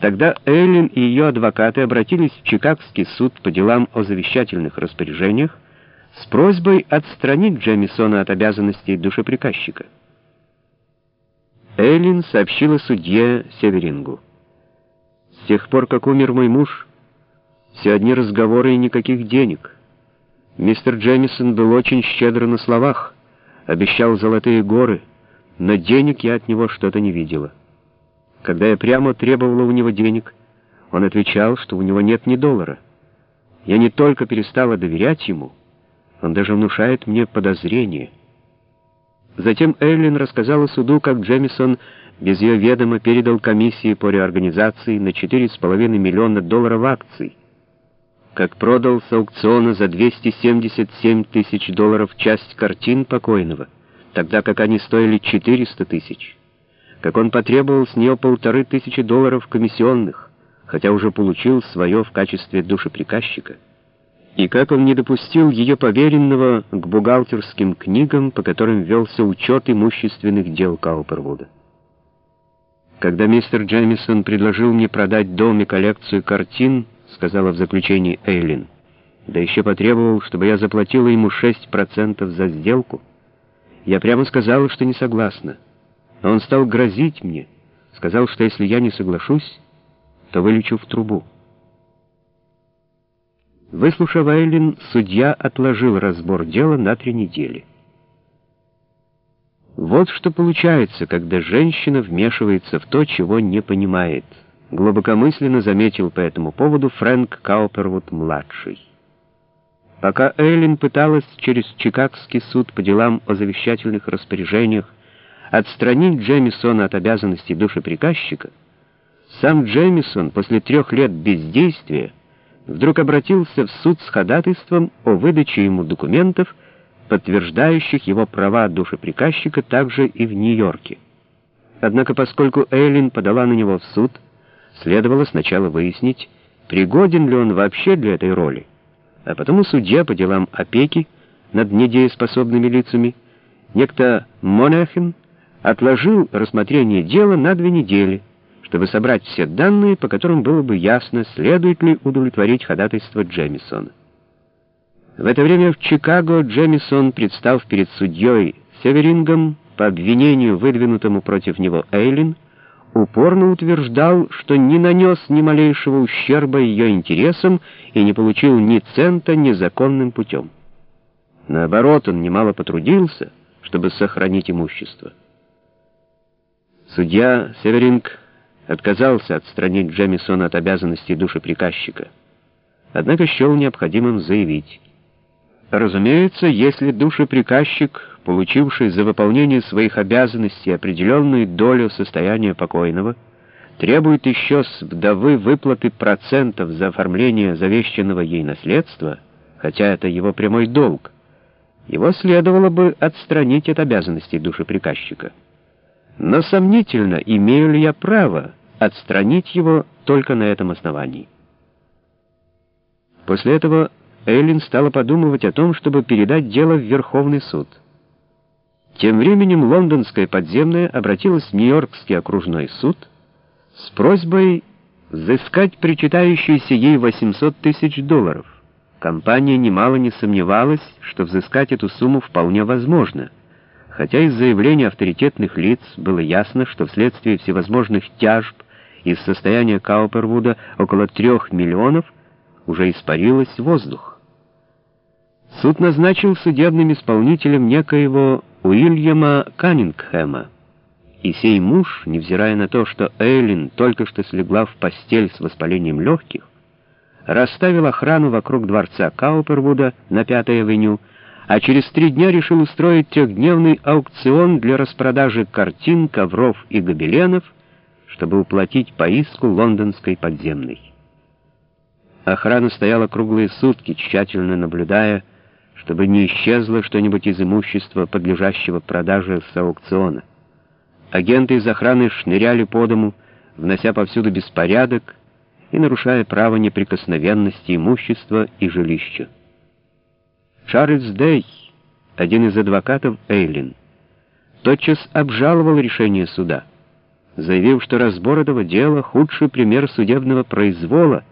Тогда Эйлин и ее адвокаты обратились в Чикагский суд по делам о завещательных распоряжениях с просьбой отстранить Джемисона от обязанностей душеприказчика. Эйлин сообщила судье Северингу. «С тех пор, как умер мой муж, все одни разговоры и никаких денег. Мистер Джемисон был очень щедр на словах, обещал золотые горы, но денег я от него что-то не видела». Когда я прямо требовала у него денег, он отвечал, что у него нет ни доллара. Я не только перестала доверять ему, он даже внушает мне подозрение. Затем Эйлин рассказала суду, как Джемисон без ее ведома передал комиссии по реорганизации на 4,5 миллиона долларов акций, как продал с аукциона за 277 тысяч долларов часть картин покойного, тогда как они стоили 400 тысяч как он потребовал с нее полторы тысячи долларов комиссионных, хотя уже получил свое в качестве душеприказчика, и как он не допустил ее поверенного к бухгалтерским книгам, по которым велся учет имущественных дел Каупервуда. Когда мистер Джемисон предложил мне продать дом и коллекцию картин, сказала в заключении Эйлин, да еще потребовал, чтобы я заплатила ему 6% за сделку, я прямо сказала, что не согласна. Но он стал грозить мне, сказал, что если я не соглашусь, то вылечу в трубу. Выслушав Эйлин, судья отложил разбор дела на три недели. Вот что получается, когда женщина вмешивается в то, чего не понимает, глубокомысленно заметил по этому поводу Фрэнк Каупервуд-младший. Пока Эйлин пыталась через Чикагский суд по делам о завещательных распоряжениях отстранить Джемисона от обязанностей душеприказчика, сам Джемисон после трех лет бездействия вдруг обратился в суд с ходатайством о выдаче ему документов, подтверждающих его права душеприказчика также и в Нью-Йорке. Однако, поскольку Эйлин подала на него в суд, следовало сначала выяснить, пригоден ли он вообще для этой роли, а потому судья по делам опеки над недееспособными лицами, некто Монахин, отложил рассмотрение дела на две недели, чтобы собрать все данные, по которым было бы ясно, следует ли удовлетворить ходатайство Джемисона. В это время в Чикаго Джемисон, представ перед судьей Северингом по обвинению, выдвинутому против него Эйлин, упорно утверждал, что не нанес ни малейшего ущерба ее интересам и не получил ни цента незаконным путем. Наоборот, он немало потрудился, чтобы сохранить имущество. Судья Северинг отказался отстранить Джемисона от обязанностей душеприказчика. Однако счел необходимым заявить. Разумеется, если душеприказчик, получивший за выполнение своих обязанностей определенную долю состояния покойного, требует еще с вдовы выплаты процентов за оформление завещанного ей наследства, хотя это его прямой долг, его следовало бы отстранить от обязанностей душеприказчика. Но сомнительно, имею ли я право отстранить его только на этом основании. После этого Эйлин стала подумывать о том, чтобы передать дело в Верховный суд. Тем временем лондонская подземная обратилась в Нью-Йоркский окружной суд с просьбой взыскать причитающиеся ей 800 тысяч долларов. Компания немало не сомневалась, что взыскать эту сумму вполне возможно — хотя из заявлений авторитетных лиц было ясно, что вследствие всевозможных тяжб из состояния Каупервуда около трех миллионов уже испарилось воздух. Суд назначил судебным исполнителем некоего Уильяма Каннингхэма, и сей муж, невзирая на то, что Эйлин только что слегла в постель с воспалением легких, расставил охрану вокруг дворца Каупервуда на Пятой авеню, а через три дня решил устроить трехдневный аукцион для распродажи картин, ковров и гобеленов, чтобы уплатить по иску лондонской подземной. Охрана стояла круглые сутки, тщательно наблюдая, чтобы не исчезло что-нибудь из имущества, подлежащего продаже с аукциона. Агенты из охраны шныряли по дому, внося повсюду беспорядок и нарушая право неприкосновенности имущества и жилища. Чарльз Дэй, один из адвокатов Эйлин, тотчас обжаловал решение суда. заявив, что разбор этого дела — худший пример судебного произвола,